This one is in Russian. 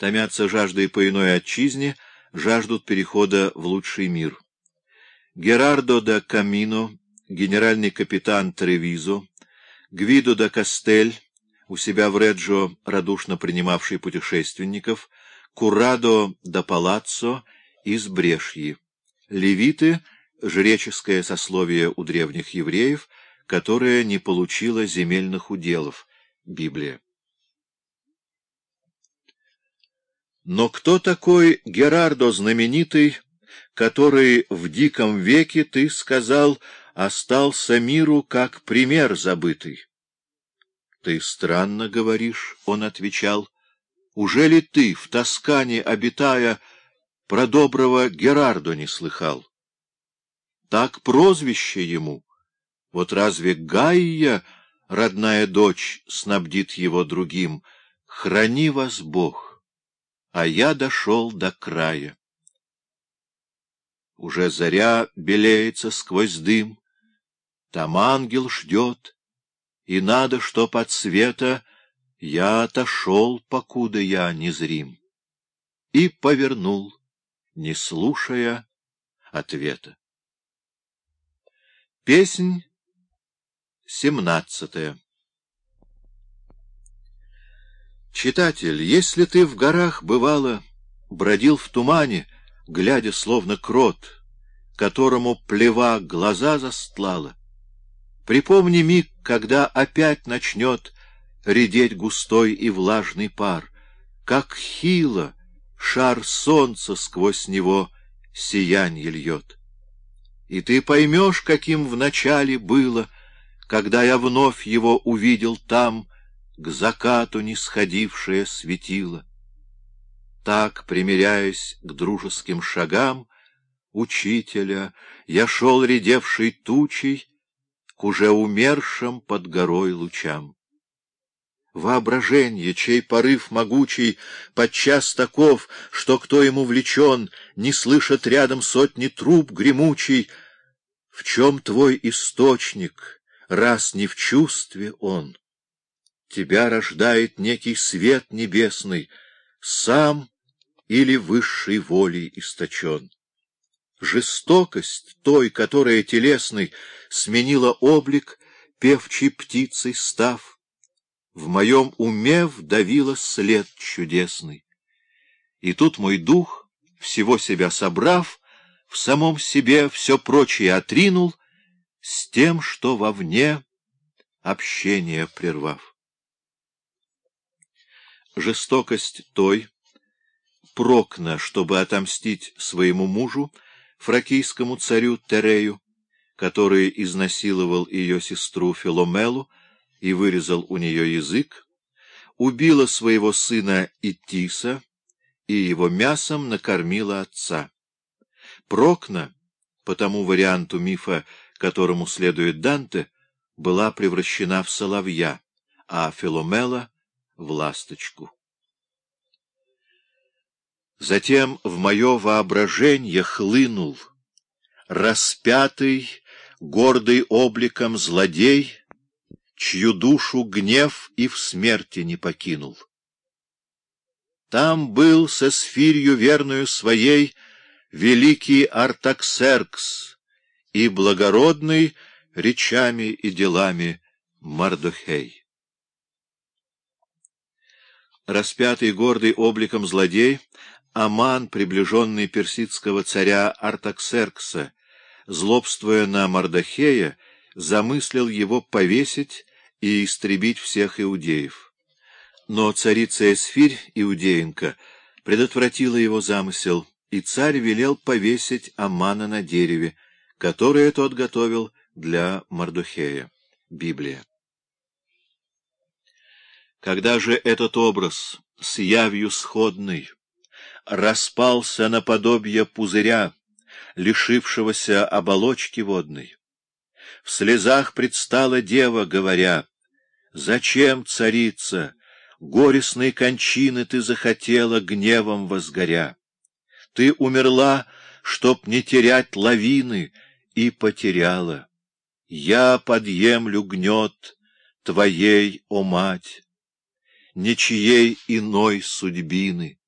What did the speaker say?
томятся жаждой по иной отчизне, жаждут перехода в лучший мир. Герардо да Камино, генеральный капитан Тревизо, Гвидо да Кастель, у себя в Реджо радушно принимавший путешественников, Курадо да Палаццо из Брешьи. Левиты — жреческое сословие у древних евреев, которое не получило земельных уделов. Библия. Но кто такой Герардо знаменитый, который в диком веке, ты сказал, остался миру как пример забытый? Ты странно говоришь, — он отвечал, — уже ли ты, в Тоскане обитая, про доброго Герардо не слыхал? Так прозвище ему. Вот разве Гайя, родная дочь, снабдит его другим? Храни вас Бог! А я дошел до края. Уже заря белеется сквозь дым, там ангел ждет, и надо, чтоб от света я отошел, покуда я незрим, и повернул, не слушая ответа. Песнь семнадцатая Читатель, если ты в горах, бывало, бродил в тумане, глядя словно крот, которому плева глаза застлала, припомни миг, когда опять начнет редеть густой и влажный пар, как хило шар солнца сквозь него сиянье льет. И ты поймешь, каким вначале было, когда я вновь его увидел там, к закату не сходившее светило. Так, примиряясь к дружеским шагам учителя, я шел редевший тучей к уже умершим под горой лучам. Воображение, чей порыв могучий, подчас таков, что кто ему влечен, не слышит рядом сотни труб гремучий. В чем твой источник, раз не в чувстве он? Тебя рождает некий свет небесный, сам или высшей волей источен. Жестокость той, которая телесной сменила облик, певчей птицей став, в моем уме вдавила след чудесный. И тут мой дух, всего себя собрав, в самом себе все прочее отринул, с тем, что вовне общение прервав жестокость той, Прокна, чтобы отомстить своему мужу, фракийскому царю Терею, который изнасиловал ее сестру Филомелу и вырезал у нее язык, убила своего сына Итиса и его мясом накормила отца. Прокна, по тому варианту мифа, которому следует Данте, была превращена в соловья, а Филомела в ласточку. Затем в мое воображение хлынул распятый, гордый обликом злодей, чью душу гнев и в смерти не покинул. Там был со сфирью верную своей великий Артаксеркс и благородный речами и делами Мардохей распятый гордый обликом злодей, Аман, приближенный персидского царя Артаксеркса, злобствуя на Мардахея, замыслил его повесить и истребить всех иудеев. Но царица Эсфирь, иудеенка, предотвратила его замысел, и царь велел повесить Амана на дереве, которое тот готовил для Мардухея. Библия. Когда же этот образ с явью сходный распался наподобие пузыря, лишившегося оболочки водной, в слезах предстала дева, говоря, «Зачем, царица, горестной кончины ты захотела гневом возгоря? Ты умерла, чтоб не терять лавины, и потеряла. Я подъемлю гнет твоей, о мать!» Ничьей иной судьбины.